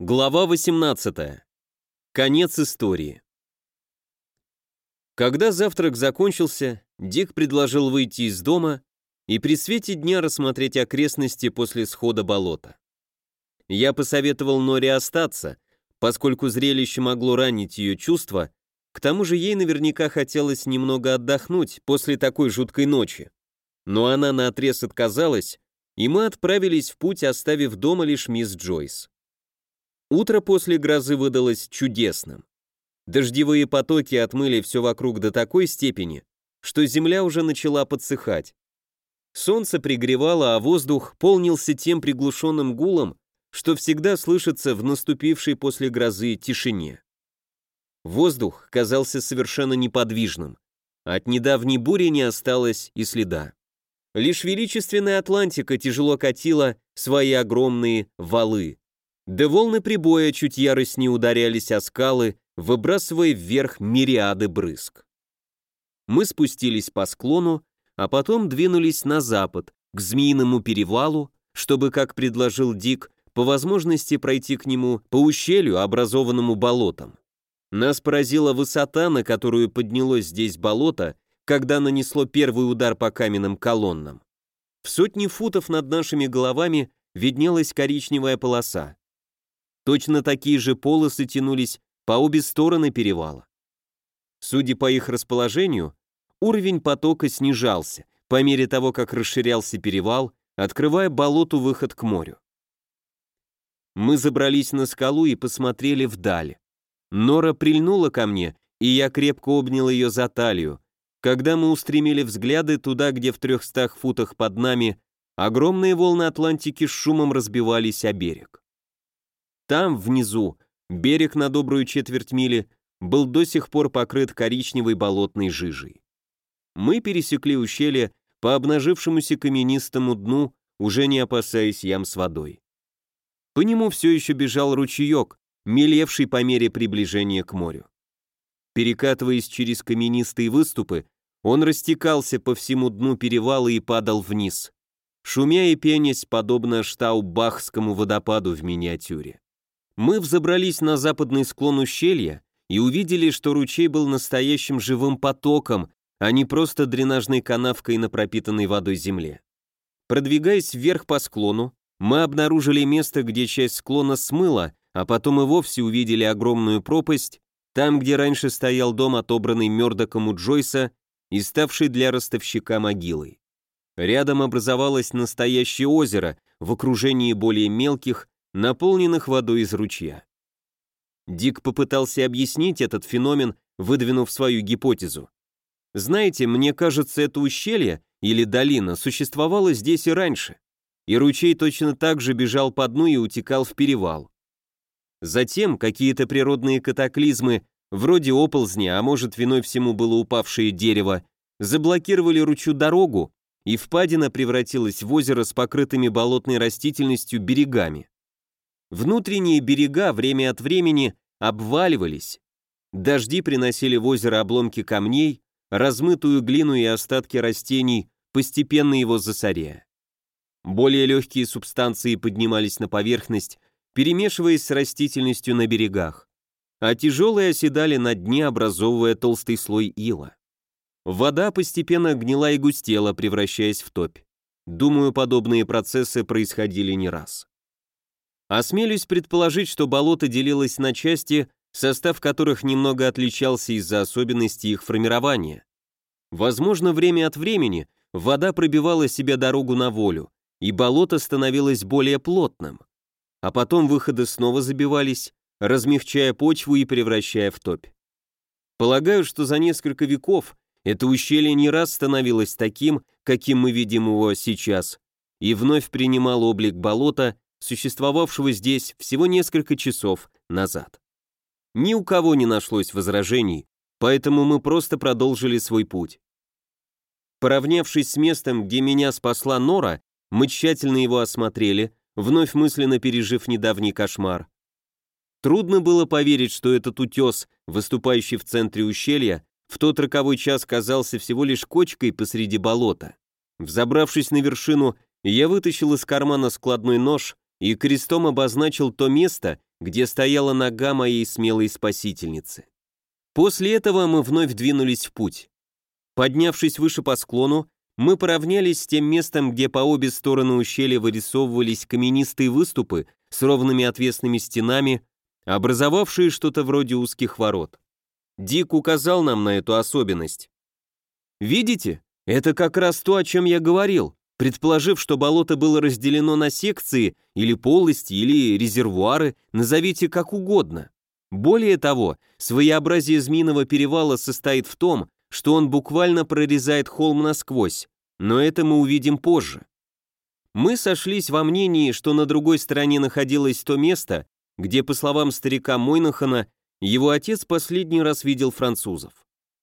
Глава 18. Конец истории. Когда завтрак закончился, Дик предложил выйти из дома и при свете дня рассмотреть окрестности после схода болота. Я посоветовал Норе остаться, поскольку зрелище могло ранить ее чувства, к тому же ей наверняка хотелось немного отдохнуть после такой жуткой ночи. Но она наотрез отказалась, и мы отправились в путь, оставив дома лишь мисс Джойс. Утро после грозы выдалось чудесным. Дождевые потоки отмыли все вокруг до такой степени, что земля уже начала подсыхать. Солнце пригревало, а воздух полнился тем приглушенным гулом, что всегда слышится в наступившей после грозы тишине. Воздух казался совершенно неподвижным. От недавней бури не осталось и следа. Лишь величественная Атлантика тяжело катила свои огромные валы. Да волны прибоя чуть яростнее ударялись о скалы, выбрасывая вверх мириады брызг. Мы спустились по склону, а потом двинулись на запад, к Змеиному перевалу, чтобы, как предложил Дик, по возможности пройти к нему по ущелью, образованному болотом. Нас поразила высота, на которую поднялось здесь болото, когда нанесло первый удар по каменным колоннам. В сотни футов над нашими головами виднелась коричневая полоса. Точно такие же полосы тянулись по обе стороны перевала. Судя по их расположению, уровень потока снижался по мере того, как расширялся перевал, открывая болоту выход к морю. Мы забрались на скалу и посмотрели вдаль. Нора прильнула ко мне, и я крепко обнял ее за талию, когда мы устремили взгляды туда, где в трехстах футах под нами огромные волны Атлантики с шумом разбивались о берег. Там, внизу, берег на добрую четверть мили был до сих пор покрыт коричневой болотной жижей. Мы пересекли ущелье по обнажившемуся каменистому дну, уже не опасаясь ям с водой. По нему все еще бежал ручеек, мелевший по мере приближения к морю. Перекатываясь через каменистые выступы, он растекался по всему дну перевала и падал вниз, шумя и пенясь, подобно Штаубахскому водопаду в миниатюре. Мы взобрались на западный склон ущелья и увидели, что ручей был настоящим живым потоком, а не просто дренажной канавкой на пропитанной водой земле. Продвигаясь вверх по склону, мы обнаружили место, где часть склона смыла, а потом и вовсе увидели огромную пропасть, там, где раньше стоял дом, отобранный Мёрдоком у Джойса и ставший для ростовщика могилой. Рядом образовалось настоящее озеро в окружении более мелких, наполненных водой из ручья. Дик попытался объяснить этот феномен, выдвинув свою гипотезу. Знаете, мне кажется, это ущелье или долина существовало здесь и раньше, и ручей точно так же бежал по дну и утекал в перевал. Затем какие-то природные катаклизмы, вроде оползня, а может виной всему было упавшее дерево, заблокировали ручью дорогу, и впадина превратилась в озеро с покрытыми болотной растительностью берегами. Внутренние берега время от времени обваливались. Дожди приносили в озеро обломки камней, размытую глину и остатки растений, постепенно его засоряя. Более легкие субстанции поднимались на поверхность, перемешиваясь с растительностью на берегах, а тяжелые оседали на дне, образовывая толстый слой ила. Вода постепенно гнила и густела, превращаясь в топь. Думаю, подобные процессы происходили не раз. Осмелюсь предположить, что болото делилось на части, состав которых немного отличался из-за особенностей их формирования. Возможно, время от времени вода пробивала себе дорогу на волю, и болото становилось более плотным. А потом выходы снова забивались, размягчая почву и превращая в топь. Полагаю, что за несколько веков это ущелье не раз становилось таким, каким мы видим его сейчас, и вновь принимало облик болота, существовавшего здесь всего несколько часов назад. Ни у кого не нашлось возражений, поэтому мы просто продолжили свой путь. Поравнявшись с местом, где меня спасла Нора, мы тщательно его осмотрели, вновь мысленно пережив недавний кошмар. Трудно было поверить, что этот утес, выступающий в центре ущелья, в тот роковой час казался всего лишь кочкой посреди болота. Взобравшись на вершину, я вытащил из кармана складной нож и крестом обозначил то место, где стояла нога моей смелой спасительницы. После этого мы вновь двинулись в путь. Поднявшись выше по склону, мы поравнялись с тем местом, где по обе стороны ущелья вырисовывались каменистые выступы с ровными отвесными стенами, образовавшие что-то вроде узких ворот. Дик указал нам на эту особенность. «Видите? Это как раз то, о чем я говорил. Предположив, что болото было разделено на секции, или полости, или резервуары, назовите как угодно. Более того, своеобразие Змеиного перевала состоит в том, что он буквально прорезает холм насквозь, но это мы увидим позже. Мы сошлись во мнении, что на другой стороне находилось то место, где, по словам старика Мойнахана, его отец последний раз видел французов.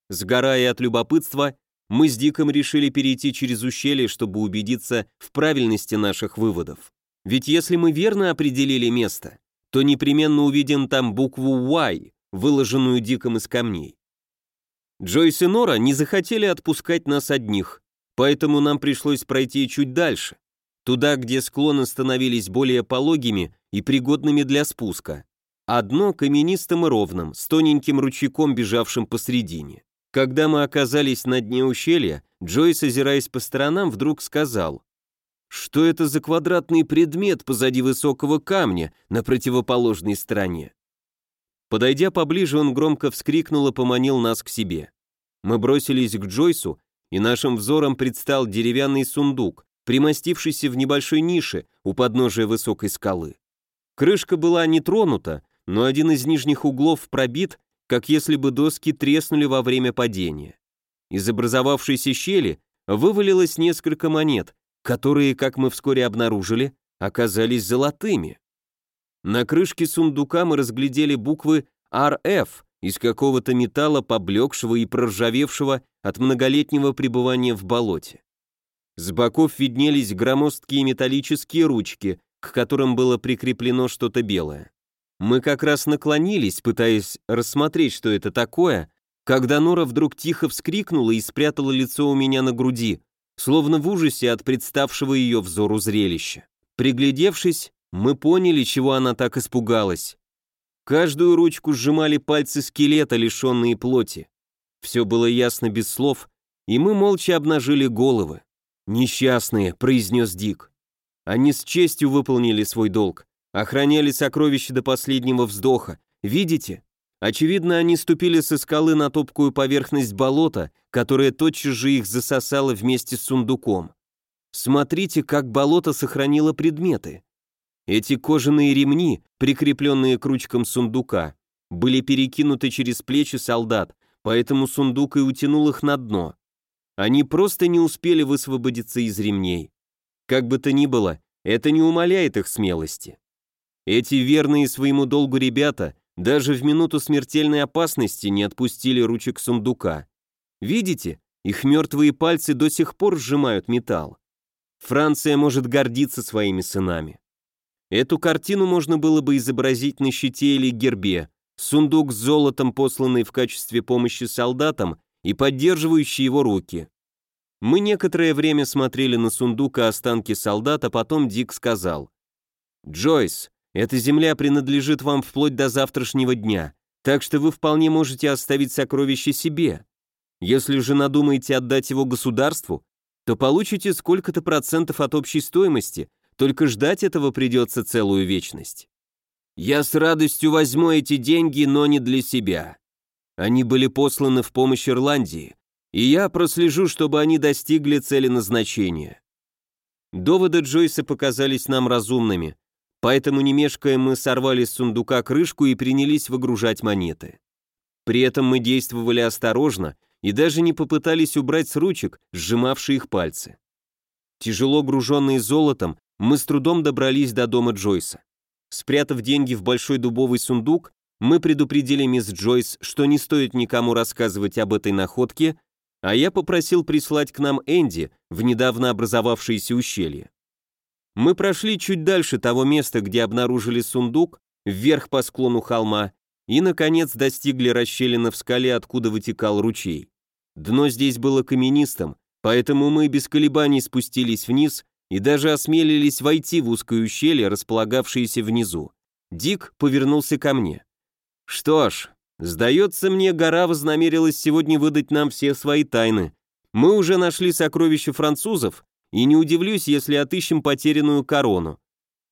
Сгорая от любопытства, мы с Диком решили перейти через ущелье, чтобы убедиться в правильности наших выводов. Ведь если мы верно определили место, то непременно увидим там букву Y, выложенную Диком из камней. Джойс и Нора не захотели отпускать нас одних, поэтому нам пришлось пройти чуть дальше, туда, где склоны становились более пологими и пригодными для спуска. Одно каменистым и ровным, с тоненьким ручейком, бежавшим посредине. Когда мы оказались на дне ущелья, Джойс, озираясь по сторонам, вдруг сказал, «Что это за квадратный предмет позади высокого камня на противоположной стороне?» Подойдя поближе, он громко вскрикнул и поманил нас к себе. Мы бросились к Джойсу, и нашим взором предстал деревянный сундук, примостившийся в небольшой нише у подножия высокой скалы. Крышка была не тронута, но один из нижних углов пробит как если бы доски треснули во время падения. Из образовавшейся щели вывалилось несколько монет, которые, как мы вскоре обнаружили, оказались золотыми. На крышке сундука мы разглядели буквы RF из какого-то металла, поблекшего и проржавевшего от многолетнего пребывания в болоте. С боков виднелись громоздкие металлические ручки, к которым было прикреплено что-то белое. Мы как раз наклонились, пытаясь рассмотреть, что это такое, когда Нора вдруг тихо вскрикнула и спрятала лицо у меня на груди, словно в ужасе от представшего ее взору зрелища. Приглядевшись, мы поняли, чего она так испугалась. Каждую ручку сжимали пальцы скелета, лишенные плоти. Все было ясно без слов, и мы молча обнажили головы. «Несчастные», — произнес Дик. Они с честью выполнили свой долг. Охраняли сокровища до последнего вздоха. Видите? Очевидно, они ступили со скалы на топкую поверхность болота, которая тотчас же их засосала вместе с сундуком. Смотрите, как болото сохранило предметы. Эти кожаные ремни, прикрепленные к ручкам сундука, были перекинуты через плечи солдат, поэтому сундук и утянул их на дно. Они просто не успели высвободиться из ремней. Как бы то ни было, это не умаляет их смелости. Эти верные своему долгу ребята даже в минуту смертельной опасности не отпустили ручек сундука. Видите, их мертвые пальцы до сих пор сжимают металл. Франция может гордиться своими сынами. Эту картину можно было бы изобразить на щите или гербе, сундук с золотом, посланный в качестве помощи солдатам и поддерживающий его руки. Мы некоторое время смотрели на сундук и останки солдат, а потом Дик сказал, «Джойс, эта земля принадлежит вам вплоть до завтрашнего дня, так что вы вполне можете оставить сокровище себе. Если же надумаете отдать его государству, то получите сколько-то процентов от общей стоимости, только ждать этого придется целую вечность. Я с радостью возьму эти деньги, но не для себя. Они были посланы в помощь Ирландии, и я прослежу, чтобы они достигли цели назначения. Доводы Джойса показались нам разумными, Поэтому, не мешкая, мы сорвали с сундука крышку и принялись выгружать монеты. При этом мы действовали осторожно и даже не попытались убрать с ручек, сжимавшие их пальцы. Тяжело груженные золотом, мы с трудом добрались до дома Джойса. Спрятав деньги в большой дубовый сундук, мы предупредили мисс Джойс, что не стоит никому рассказывать об этой находке, а я попросил прислать к нам Энди в недавно образовавшееся ущелье. Мы прошли чуть дальше того места, где обнаружили сундук, вверх по склону холма, и, наконец, достигли расщелины в скале, откуда вытекал ручей. Дно здесь было каменистым, поэтому мы без колебаний спустились вниз и даже осмелились войти в узкое ущелье, располагавшееся внизу. Дик повернулся ко мне. «Что ж, сдается мне, гора вознамерилась сегодня выдать нам все свои тайны. Мы уже нашли сокровища французов, и не удивлюсь, если отыщем потерянную корону.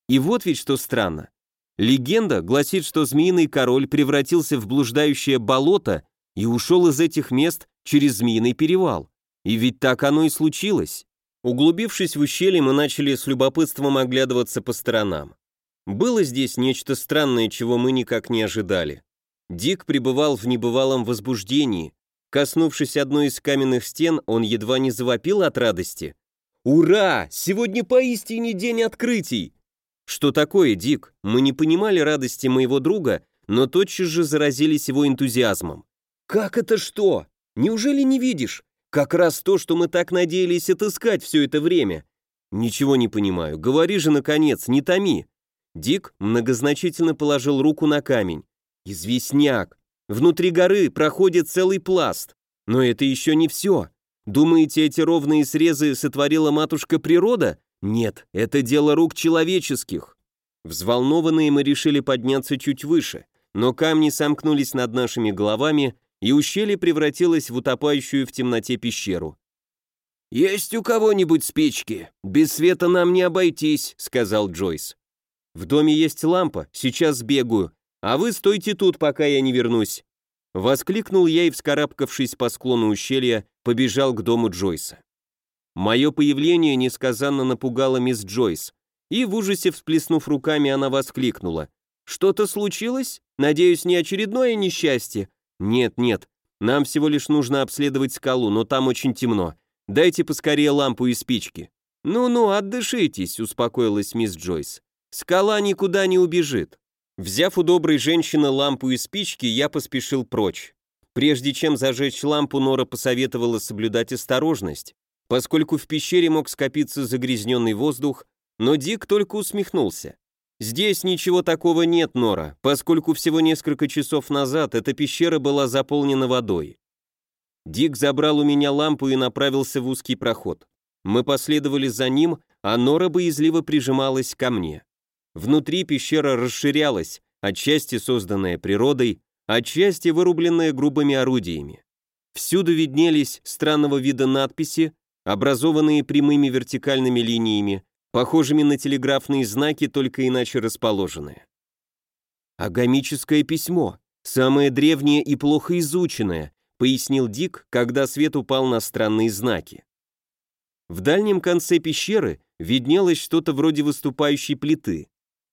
И вот ведь что странно. Легенда гласит, что Змеиный Король превратился в блуждающее болото и ушел из этих мест через Змеиный перевал. И ведь так оно и случилось. Углубившись в ущелье, мы начали с любопытством оглядываться по сторонам. Было здесь нечто странное, чего мы никак не ожидали. Дик пребывал в небывалом возбуждении. Коснувшись одной из каменных стен, он едва не завопил от радости. «Ура! Сегодня поистине день открытий!» Что такое, Дик? Мы не понимали радости моего друга, но тотчас же заразились его энтузиазмом. «Как это что? Неужели не видишь? Как раз то, что мы так надеялись отыскать все это время. Ничего не понимаю. Говори же, наконец, не томи. Дик многозначительно положил руку на камень. Известняк. Внутри горы проходит целый пласт. Но это еще не все. Думаете, эти ровные срезы сотворила матушка природа? Нет, это дело рук человеческих. Взволнованные мы решили подняться чуть выше, но камни сомкнулись над нашими головами, и ущелье превратилось в утопающую в темноте пещеру. «Есть у кого-нибудь спички? Без света нам не обойтись», — сказал Джойс. «В доме есть лампа, сейчас сбегаю, а вы стойте тут, пока я не вернусь». Воскликнул я и, вскарабкавшись по склону ущелья, побежал к дому Джойса. Мое появление несказанно напугало мисс Джойс, и в ужасе всплеснув руками, она воскликнула. «Что-то случилось? Надеюсь, не очередное несчастье? «Нет, нет, нам всего лишь нужно обследовать скалу, но там очень темно. Дайте поскорее лампу и спички». «Ну-ну, отдышитесь», — успокоилась мисс Джойс. «Скала никуда не убежит». Взяв у доброй женщины лампу и спички, я поспешил прочь. Прежде чем зажечь лампу, Нора посоветовала соблюдать осторожность, поскольку в пещере мог скопиться загрязненный воздух, но Дик только усмехнулся. Здесь ничего такого нет, Нора, поскольку всего несколько часов назад эта пещера была заполнена водой. Дик забрал у меня лампу и направился в узкий проход. Мы последовали за ним, а Нора боязливо прижималась ко мне. Внутри пещера расширялась, отчасти созданная природой, отчасти вырубленная грубыми орудиями. Всюду виднелись странного вида надписи, образованные прямыми вертикальными линиями, похожими на телеграфные знаки, только иначе расположенные. «Агамическое письмо, самое древнее и плохо изученное», пояснил Дик, когда свет упал на странные знаки. В дальнем конце пещеры виднелось что-то вроде выступающей плиты.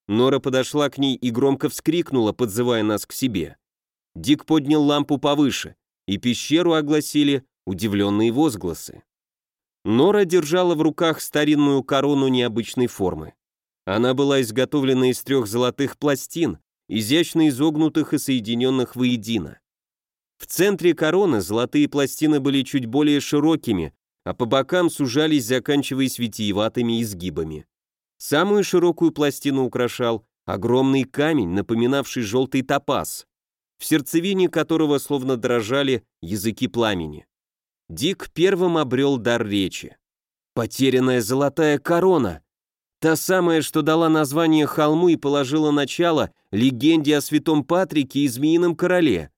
Нора подошла к ней и громко вскрикнула, подзывая нас к себе. Дик поднял лампу повыше, и пещеру огласили удивленные возгласы. Нора держала в руках старинную корону необычной формы. Она была изготовлена из трех золотых пластин, изящно изогнутых и соединенных воедино. В центре короны золотые пластины были чуть более широкими, а по бокам сужались, заканчиваясь витиеватыми изгибами. Самую широкую пластину украшал огромный камень, напоминавший желтый топаз, в сердцевине которого словно дрожали языки пламени. Дик первым обрел дар речи. Потерянная золотая корона. Та самая, что дала название холму и положила начало легенде о святом Патрике и Змеином Короле.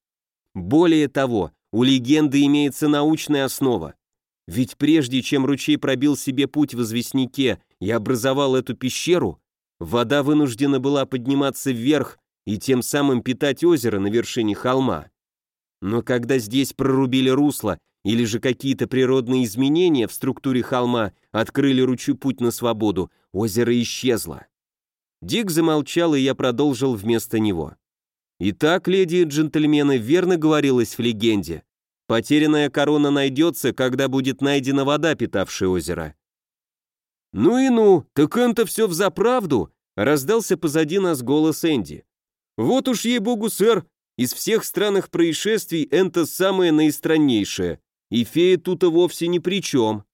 Более того, у легенды имеется научная основа. Ведь прежде чем ручей пробил себе путь в известняке и образовал эту пещеру, вода вынуждена была подниматься вверх и тем самым питать озеро на вершине холма. Но когда здесь прорубили русло или же какие-то природные изменения в структуре холма открыли ручью путь на свободу, озеро исчезло. Дик замолчал, и я продолжил вместо него. Итак, леди и джентльмены, верно говорилось в легенде. Потерянная корона найдется, когда будет найдена вода, питавшая озеро. «Ну и ну, так это все взаправду!» — раздался позади нас голос Энди. «Вот уж ей-богу, сэр, из всех странных происшествий это самое наистраннейшее. И фея тут и вовсе ни при чем.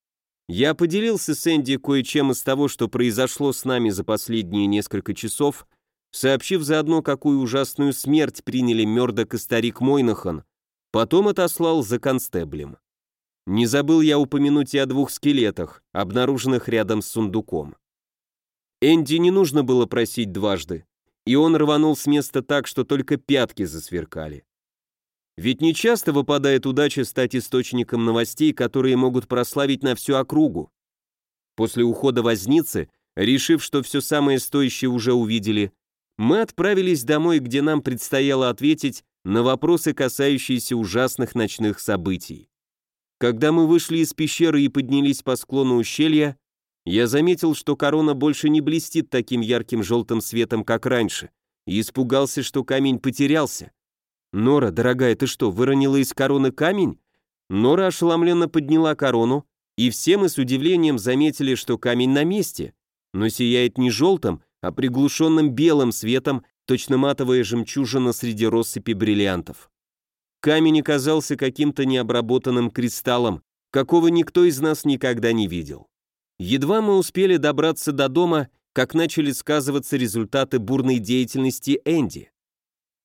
Я поделился с Энди кое-чем из того, что произошло с нами за последние несколько часов, сообщив заодно, какую ужасную смерть приняли Мёрдок и старик Мойнахан, потом отослал за констеблем. Не забыл я упомянуть и о двух скелетах, обнаруженных рядом с сундуком. Энди не нужно было просить дважды. И он рванул с места так, что только пятки засверкали. Ведь не часто выпадает удача стать источником новостей, которые могут прославить на всю округу. После ухода возницы, решив, что все самое стоящее уже увидели, мы отправились домой, где нам предстояло ответить на вопросы, касающиеся ужасных ночных событий. Когда мы вышли из пещеры и поднялись по склону ущелья, я заметил, что корона больше не блестит таким ярким желтым светом, как раньше, и испугался, что камень потерялся. «Нора, дорогая, ты что, выронила из короны камень?» Нора ошеломленно подняла корону, и все мы с удивлением заметили, что камень на месте, но сияет не желтым, а приглушенным белым светом, точно матовая жемчужина среди россыпи бриллиантов. Камень оказался каким-то необработанным кристаллом, какого никто из нас никогда не видел. Едва мы успели добраться до дома, как начали сказываться результаты бурной деятельности Энди.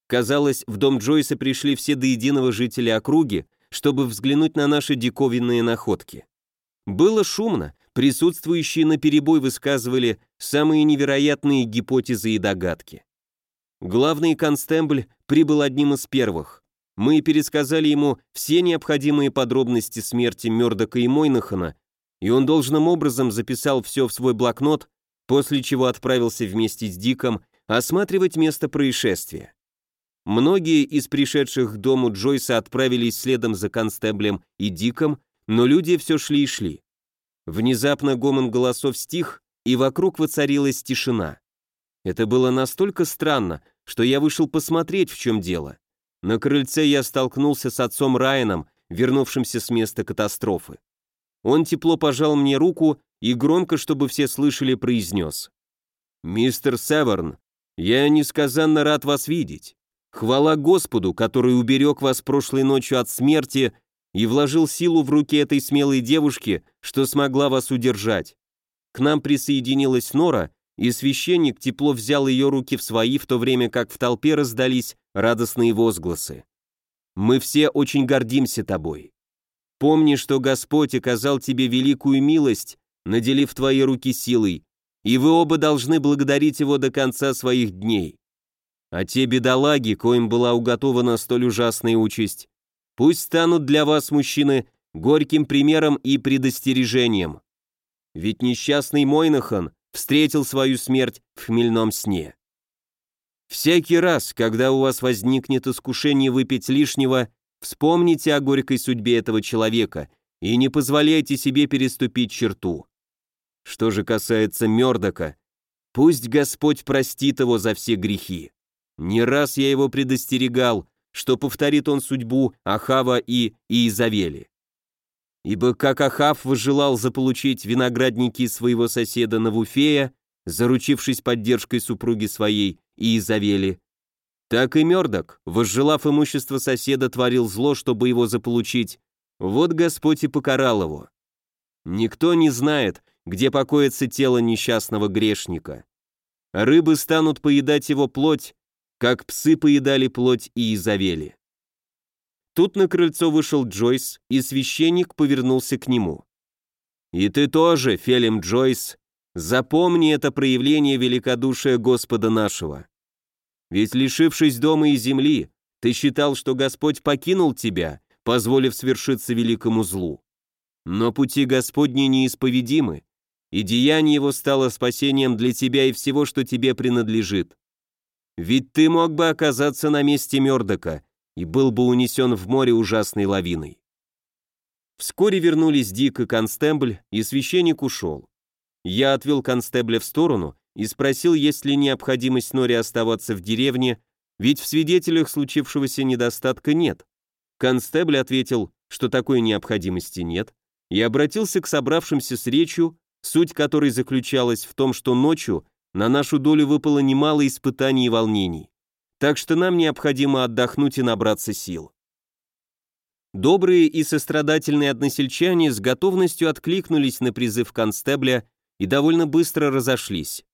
Казалось, в дом Джойса пришли все до единого жители округи, чтобы взглянуть на наши диковинные находки. Было шумно, присутствующие на перебой высказывали самые невероятные гипотезы и догадки. Главный констебль прибыл одним из первых. Мы пересказали ему все необходимые подробности смерти Мёрдока и Мойнахана, и он должным образом записал все в свой блокнот, после чего отправился вместе с Диком осматривать место происшествия. Многие из пришедших к дому Джойса отправились следом за констеблем и Диком, но люди все шли и шли. Внезапно гомон голосов стих, и вокруг воцарилась тишина. Это было настолько странно, что я вышел посмотреть, в чем дело. На крыльце я столкнулся с отцом Райаном, вернувшимся с места катастрофы. Он тепло пожал мне руку и громко, чтобы все слышали, произнес. «Мистер Северн, я несказанно рад вас видеть. Хвала Господу, который уберег вас прошлой ночью от смерти и вложил силу в руки этой смелой девушки, что смогла вас удержать. К нам присоединилась Нора, и священник тепло взял ее руки в свои, в то время как в толпе раздались радостные возгласы. «Мы все очень гордимся тобой. Помни, что Господь оказал тебе великую милость, наделив твои руки силой, и вы оба должны благодарить Его до конца своих дней. А те бедолаги, коим была уготована столь ужасная участь, пусть станут для вас, мужчины, горьким примером и предостережением. Ведь несчастный Мойнахан встретил свою смерть в хмельном сне. Всякий раз, когда у вас возникнет искушение выпить лишнего, вспомните о горькой судьбе этого человека и не позволяйте себе переступить черту. Что же касается Мёрдока, пусть Господь простит его за все грехи. Не раз я его предостерегал, что повторит он судьбу Ахава и Иезавели. Ибо как Ахав возжелал заполучить виноградники своего соседа Навуфея, заручившись поддержкой супруги своей Иезавели, так и Мёрдок, возжелав имущество соседа, творил зло, чтобы его заполучить. Вот Господь и покарал его. Никто не знает, где покоится тело несчастного грешника. Рыбы станут поедать его плоть, как псы поедали плоть и изавели. Тут на крыльцо вышел Джойс, и священник повернулся к нему. «И ты тоже, Фелем Джойс, запомни это проявление великодушия Господа нашего. Ведь лишившись дома и земли, ты считал, что Господь покинул тебя, позволив свершиться великому злу. Но пути Господни неисповедимы, и деяние его стало спасением для тебя и всего, что тебе принадлежит. Ведь ты мог бы оказаться на месте Мёрдока и был бы унесен в море ужасной лавиной. Вскоре вернулись Дик и Констебль, и священник ушел. Я отвел Констебля в сторону и спросил, есть ли необходимость Нори оставаться в деревне, ведь в свидетелях случившегося недостатка нет. Констебль ответил, что такой необходимости нет, и обратился к собравшимся с речью, суть которой заключалась в том, что ночью на нашу долю выпало немало испытаний и волнений, так что нам необходимо отдохнуть и набраться сил. Добрые и сострадательные односельчане с готовностью откликнулись на призыв констебля и довольно быстро разошлись.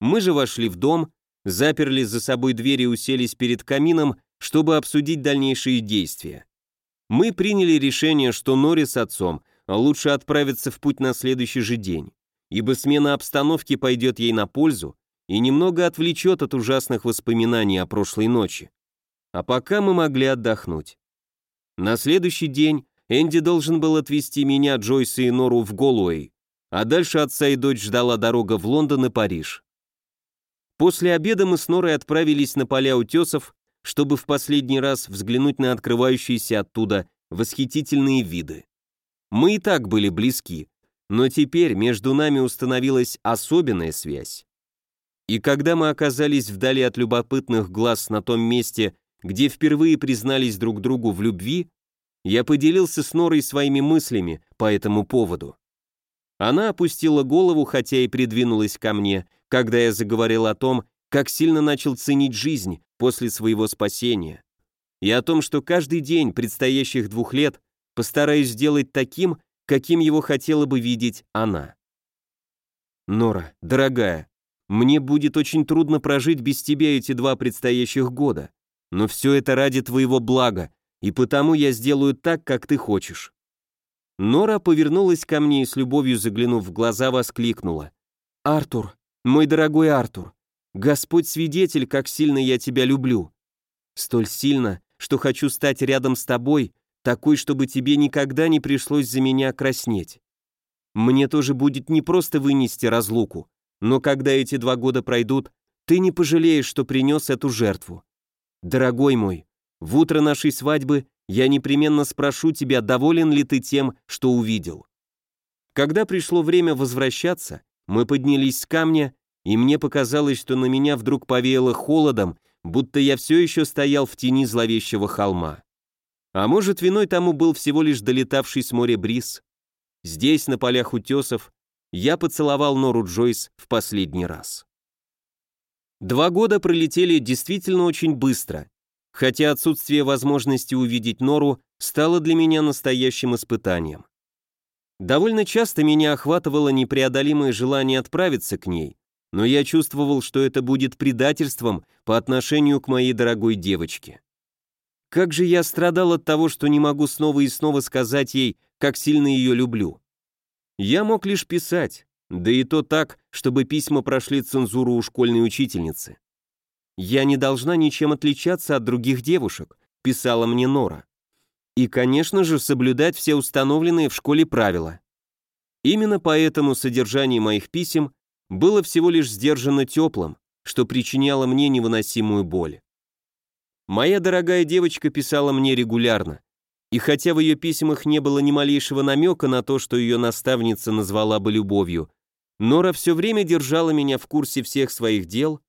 Мы же вошли в дом, заперли за собой дверь и уселись перед камином, чтобы обсудить дальнейшие действия. Мы приняли решение, что Нори с отцом лучше отправиться в путь на следующий же день ибо смена обстановки пойдет ей на пользу, и немного отвлечет от ужасных воспоминаний о прошлой ночи. А пока мы могли отдохнуть. На следующий день Энди должен был отвезти меня, Джойса и Нору в Голуэй, а дальше отца и дочь ждала дорога в Лондон и Париж. После обеда мы с Норой отправились на поля утесов, чтобы в последний раз взглянуть на открывающиеся оттуда восхитительные виды. Мы и так были близки, но теперь между нами установилась особенная связь. И когда мы оказались вдали от любопытных глаз на том месте, где впервые признались друг другу в любви, я поделился с Норой своими мыслями по этому поводу. Она опустила голову, хотя и придвинулась ко мне, когда я заговорил о том, как сильно начал ценить жизнь после своего спасения, и о том, что каждый день предстоящих двух лет постараюсь сделать таким, каким его хотела бы видеть она. Нора, дорогая, мне будет очень трудно прожить без тебя эти два предстоящих года, но все это ради твоего блага, и потому я сделаю так, как ты хочешь. Нора повернулась ко мне и с любовью заглянув в глаза воскликнула. «Артур, мой дорогой Артур, Господь свидетель, как сильно я тебя люблю. Столь сильно, что хочу стать рядом с тобой, такой, чтобы тебе никогда не пришлось за меня краснеть. Мне тоже будет не просто вынести разлуку, но когда эти два года пройдут, ты не пожалеешь, что принес эту жертву. Дорогой мой, в утро нашей свадьбы я непременно спрошу тебя, доволен ли ты тем, что увидел. Когда пришло время возвращаться, мы поднялись с камня, и мне показалось, что на меня вдруг повеяло холодом, будто я все еще стоял в тени зловещего холма. А может, виной тому был всего лишь долетавший с моря бриз. Здесь, на полях утесов, я поцеловал Нору Джойс в последний раз. Два года пролетели действительно очень быстро, хотя отсутствие возможности увидеть Нору стало для меня настоящим испытанием. Довольно часто меня охватывало непреодолимое желание отправиться к ней, но я чувствовал, что это будет предательством по отношению к моей дорогой девочке. Как же я страдал от того, что не могу снова и снова сказать ей, как сильно ее люблю. Я мог лишь писать, да и то так, чтобы письма прошли цензуру у школьной учительницы. «Я не должна ничем отличаться от других девушек», писала мне Нора. И, конечно же, соблюдать все установленные в школе правила. Именно поэтому содержание моих писем было всего лишь сдержанно теплым, что причиняло мне невыносимую боль. Моя дорогая девочка писала мне регулярно, и хотя в ее письмах не было ни малейшего намека на то, что ее наставница назвала бы любовью, Нора все время держала меня в курсе всех своих дел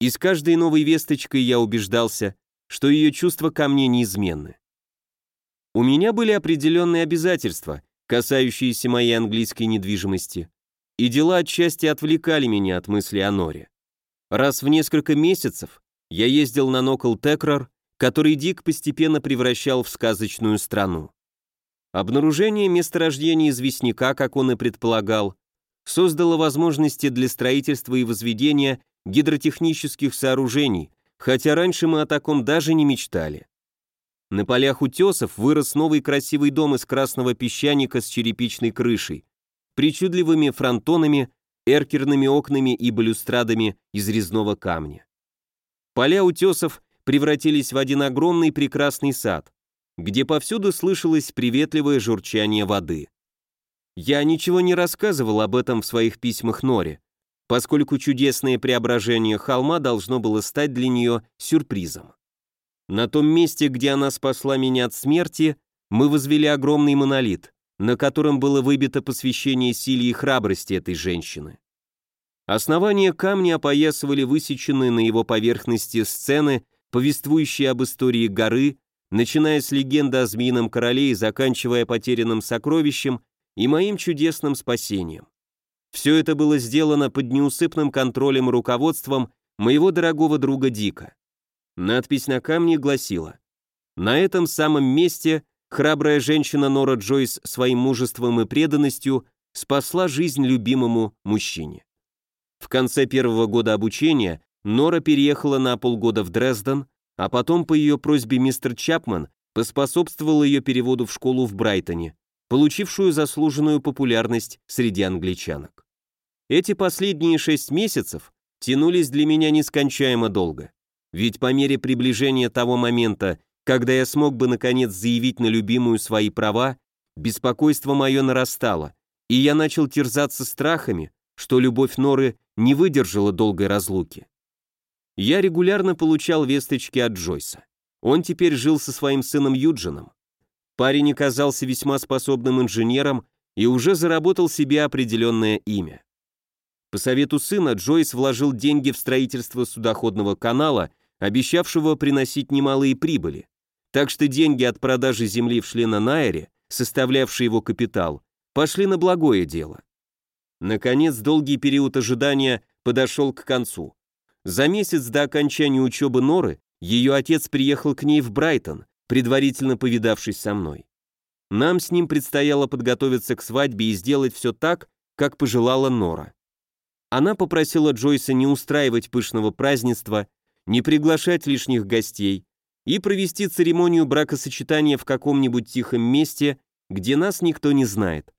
и с каждой новой весточкой я убеждался, что ее чувства ко мне неизменны. У меня были определенные обязательства, касающиеся моей английской недвижимости, и дела отчасти отвлекали меня от мысли о Норе. Раз в несколько месяцев я ездил на Нокл Текрар, который Дик постепенно превращал в сказочную страну. Обнаружение месторождения известняка, как он и предполагал, создало возможности для строительства и возведения гидротехнических сооружений, хотя раньше мы о таком даже не мечтали. На полях утесов вырос новый красивый дом из красного песчаника с черепичной крышей, причудливыми фронтонами, эркерными окнами и балюстрадами из резного камня. Поля утесов превратились в один огромный прекрасный сад, где повсюду слышалось приветливое журчание воды. Я ничего не рассказывал об этом в своих письмах Норе, поскольку чудесное преображение холма должно было стать для нее сюрпризом. На том месте, где она спасла меня от смерти, мы возвели огромный монолит, на котором было выбито посвящение силе и храбрости этой женщины. Основание камня опоясывали высеченные на его поверхности сцены, повествующие об истории горы, начиная с легенды о Змеином Короле и заканчивая потерянным сокровищем и моим чудесным спасением. Все это было сделано под неусыпным контролем и руководством моего дорогого друга Дика. Надпись на камне гласила «На этом самом месте храбрая женщина Нора Джойс своим мужеством и преданностью спасла жизнь любимому мужчине». В конце первого года обучения Нора переехала на полгода в Дрезден, а потом по ее просьбе мистер Чапман поспособствовал ее переводу в школу в Брайтоне, получившую заслуженную популярность среди англичанок. Эти последние шесть месяцев тянулись для меня нескончаемо долго. Ведь по мере приближения того момента, когда я смог бы наконец заявить на любимую свои права, беспокойство мое нарастало, и я начал терзаться страхами, что любовь Норы не выдержала долгой разлуки. Я регулярно получал весточки от Джойса. Он теперь жил со своим сыном Юджином. Парень оказался весьма способным инженером и уже заработал себе определенное имя. По совету сына Джойс вложил деньги в строительство судоходного канала, обещавшего приносить немалые прибыли. Так что деньги от продажи земли в Шлена-Найере, составлявшие его капитал, пошли на благое дело. Наконец, долгий период ожидания подошел к концу. За месяц до окончания учебы Норы ее отец приехал к ней в Брайтон, предварительно повидавшись со мной. Нам с ним предстояло подготовиться к свадьбе и сделать все так, как пожелала Нора. Она попросила Джойса не устраивать пышного празднества, не приглашать лишних гостей и провести церемонию бракосочетания в каком-нибудь тихом месте, где нас никто не знает.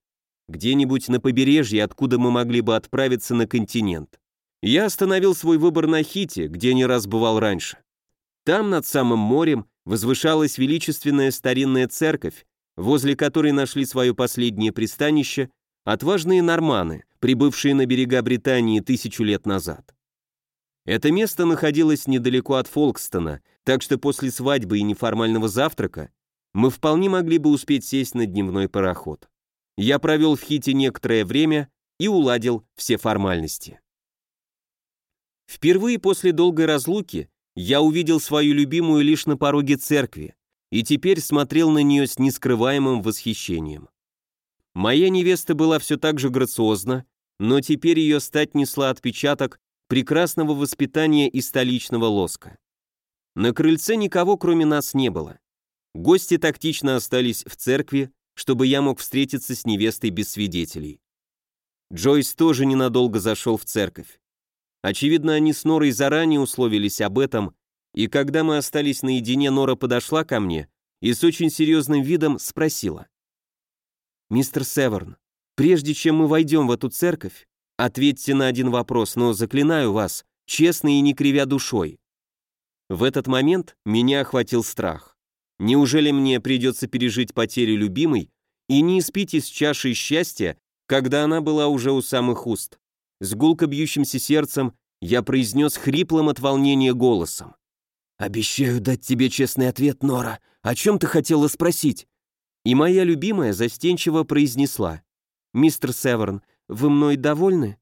Где-нибудь на побережье, откуда мы могли бы отправиться на континент. Я остановил свой выбор на Хите, где не раз бывал раньше. Там, над самым морем, возвышалась величественная старинная церковь, возле которой нашли свое последнее пристанище отважные норманы, прибывшие на берега Британии тысячу лет назад. Это место находилось недалеко от Фолкстона, так что после свадьбы и неформального завтрака мы вполне могли бы успеть сесть на дневной пароход. Я провел в Хите некоторое время и уладил все формальности. Впервые после долгой разлуки я увидел свою любимую лишь на пороге церкви и теперь смотрел на нее с нескрываемым восхищением. Моя невеста была все так же грациозна, но теперь ее стать несла отпечаток прекрасного воспитания и столичного лоска. На крыльце никого, кроме нас, не было. Гости тактично остались в церкви, чтобы я мог встретиться с невестой без свидетелей. Джойс тоже ненадолго зашел в церковь. Очевидно, они с Норой заранее условились об этом, и когда мы остались наедине, Нора подошла ко мне и с очень серьезным видом спросила. «Мистер Северн, прежде чем мы войдем в эту церковь, ответьте на один вопрос, но заклинаю вас, честно и не кривя душой». В этот момент меня охватил страх. Неужели мне придется пережить потерю любимой и не испить из чаши счастья, когда она была уже у самых уст? С гулко бьющимся сердцем я произнес хриплым от волнения голосом. «Обещаю дать тебе честный ответ, Нора. О чем ты хотела спросить?» И моя любимая застенчиво произнесла. «Мистер Северн, вы мной довольны?»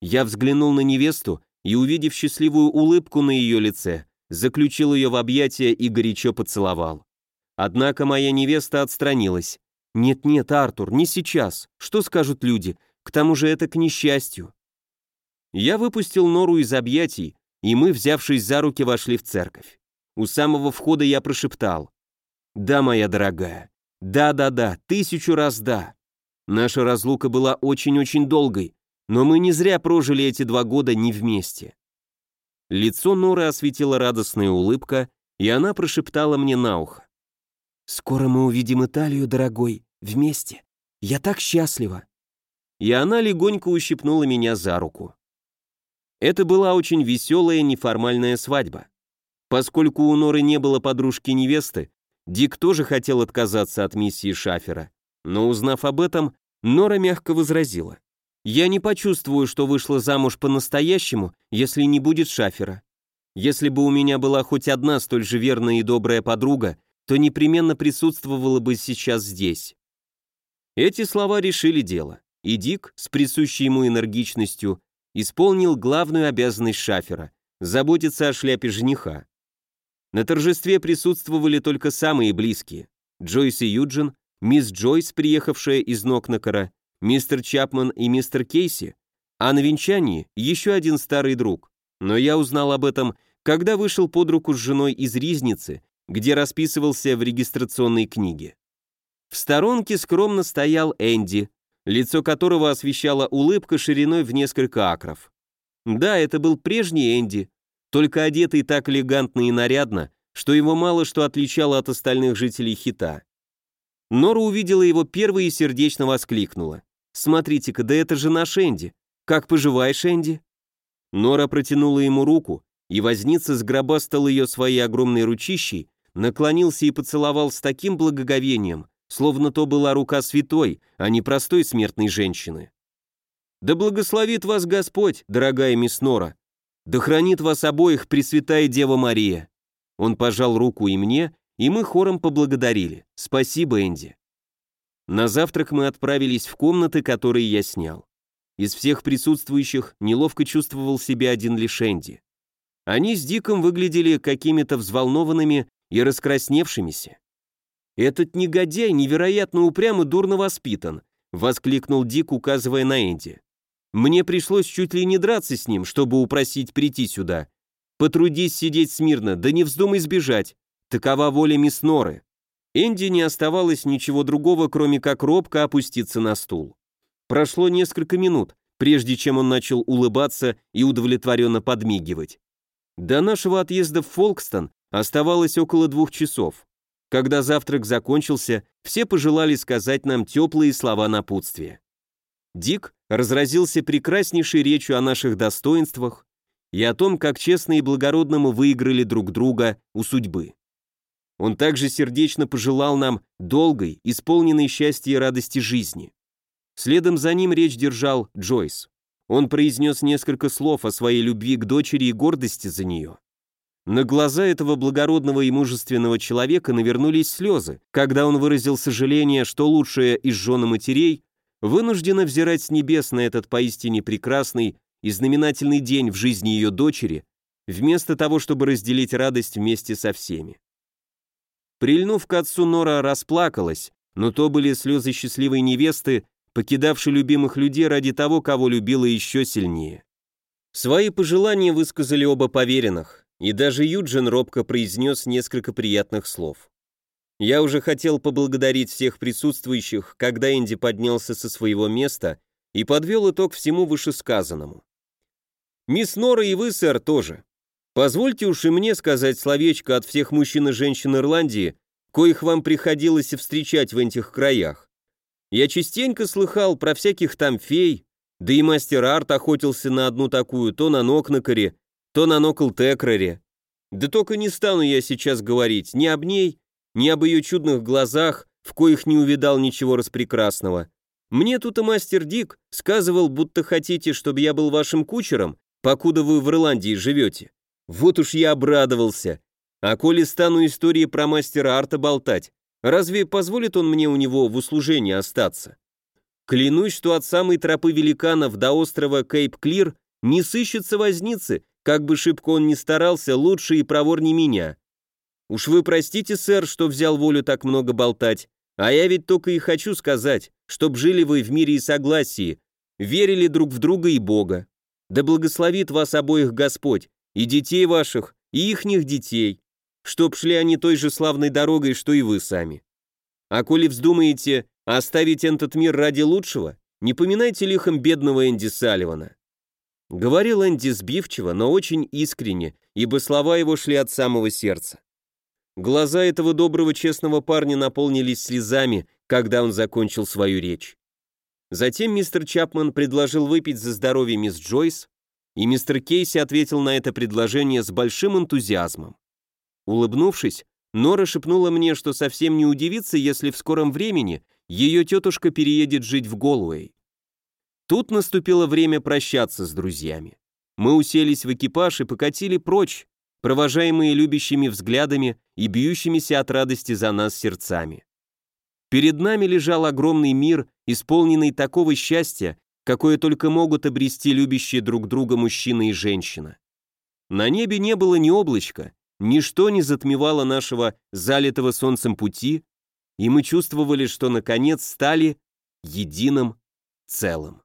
Я взглянул на невесту и, увидев счастливую улыбку на ее лице, заключил ее в объятия и горячо поцеловал. Однако моя невеста отстранилась. «Нет-нет, Артур, не сейчас. Что скажут люди? К тому же это к несчастью». Я выпустил Нору из объятий, и мы, взявшись за руки, вошли в церковь. У самого входа я прошептал. «Да, моя дорогая. Да-да-да, тысячу раз да. Наша разлука была очень-очень долгой, но мы не зря прожили эти два года не вместе». Лицо Норы осветила радостная улыбка, и она прошептала мне на ухо. «Скоро мы увидим Италию, дорогой, вместе. Я так счастлива». И она легонько ущипнула меня за руку. Это была очень веселая неформальная свадьба. Поскольку у Норы не было подружки-невесты, Дик тоже хотел отказаться от миссии Шафера. Но узнав об этом, Нора мягко возразила. «Я не почувствую, что вышла замуж по-настоящему, если не будет Шафера. Если бы у меня была хоть одна столь же верная и добрая подруга, то непременно присутствовала бы сейчас здесь». Эти слова решили дело, и Дик, с присущей ему энергичностью, исполнил главную обязанность шафера – заботиться о шляпе жениха. На торжестве присутствовали только самые близкие – Джойс и Юджин, мисс Джойс, приехавшая из Нокнакара, мистер Чапман и мистер Кейси, а на венчании еще один старый друг. Но я узнал об этом, когда вышел под руку с женой из Ризницы, где расписывался в регистрационной книге. В сторонке скромно стоял Энди, лицо которого освещала улыбка шириной в несколько акров. Да, это был прежний Энди, только одетый так элегантно и нарядно, что его мало что отличало от остальных жителей хита. Нора увидела его первой и сердечно воскликнула. «Смотрите-ка, да это же наш Энди! Как поживаешь, Энди?» Нора протянула ему руку, и возница сгробастал ее своей огромной ручищей, наклонился и поцеловал с таким благоговением, словно то была рука святой, а не простой смертной женщины. «Да благословит вас Господь, дорогая мисс Нора! Да хранит вас обоих Пресвятая Дева Мария!» Он пожал руку и мне, и мы хором поблагодарили. «Спасибо, Энди!» На завтрак мы отправились в комнаты, которые я снял. Из всех присутствующих неловко чувствовал себя один лишь Энди. Они с Диком выглядели какими-то взволнованными и раскрасневшимися. «Этот негодяй невероятно упрям и дурно воспитан», воскликнул Дик, указывая на Энди. «Мне пришлось чуть ли не драться с ним, чтобы упросить прийти сюда. Потрудись сидеть смирно, да не вздумай сбежать. Такова воля мисс Норы». Энди не оставалось ничего другого, кроме как робко опуститься на стул. Прошло несколько минут, прежде чем он начал улыбаться и удовлетворенно подмигивать. До нашего отъезда в Фолкстон оставалось около двух часов. Когда завтрак закончился, все пожелали сказать нам теплые слова напутствия. Дик разразился прекраснейшей речью о наших достоинствах и о том, как честно и благородно мы выиграли друг друга у судьбы. Он также сердечно пожелал нам долгой, исполненной счастья и радости жизни. Следом за ним речь держал Джойс. Он произнес несколько слов о своей любви к дочери и гордости за нее. На глаза этого благородного и мужественного человека навернулись слезы, когда он выразил сожаление, что лучшая из жены матерей вынуждена взирать с небес на этот поистине прекрасный и знаменательный день в жизни ее дочери, вместо того, чтобы разделить радость вместе со всеми. Прильнув к отцу, Нора расплакалась, но то были слезы счастливой невесты, покидавшей любимых людей ради того, кого любила еще сильнее. Свои пожелания высказали оба поверенных, и даже Юджин робко произнес несколько приятных слов. Я уже хотел поблагодарить всех присутствующих, когда Энди поднялся со своего места и подвел итог всему вышесказанному. «Мисс Нора и вы, сэр, тоже. Позвольте уж и мне сказать словечко от всех мужчин и женщин Ирландии, коих вам приходилось встречать в этих краях. Я частенько слыхал про всяких там фей, да и мастер Арт охотился на одну такую то на Нокнакаре, то на Нокл-Текраре. Да только не стану я сейчас говорить ни об ней, ни об ее чудных глазах, в коих не увидал ничего распрекрасного. Мне тут и мастер Дик сказывал, будто хотите, чтобы я был вашим кучером, покуда вы в Ирландии живете. Вот уж я обрадовался. А коли стану истории про мастера арта болтать, разве позволит он мне у него в услужении остаться? Клянусь, что от самой тропы великанов до острова Кейп-Клир не сыщется возницы, как бы шибко он ни старался, лучше и проворней меня. Уж вы простите, сэр, что взял волю так много болтать, а я ведь только и хочу сказать, чтоб жили вы в мире и согласии, верили друг в друга и Бога. Да благословит вас обоих Господь, и детей ваших, и ихних детей, чтоб шли они той же славной дорогой, что и вы сами. А коли вздумаете оставить этот мир ради лучшего, не поминайте лихом бедного Энди Салливана. Говорил Энди сбивчиво, но очень искренне, ибо слова его шли от самого сердца. Глаза этого доброго честного парня наполнились слезами, когда он закончил свою речь. Затем мистер Чапман предложил выпить за здоровье мисс Джойс, и мистер Кейси ответил на это предложение с большим энтузиазмом. Улыбнувшись, Нора шепнула мне, что совсем не удивится, если в скором времени ее тетушка переедет жить в Голуэй. Тут наступило время прощаться с друзьями. Мы уселись в экипаж и покатили прочь, провожаемые любящими взглядами и бьющимися от радости за нас сердцами. Перед нами лежал огромный мир, исполненный такого счастья, какое только могут обрести любящие друг друга мужчина и женщина. На небе не было ни облачка, ничто не затмевало нашего залитого солнцем пути, и мы чувствовали, что наконец стали единым целым.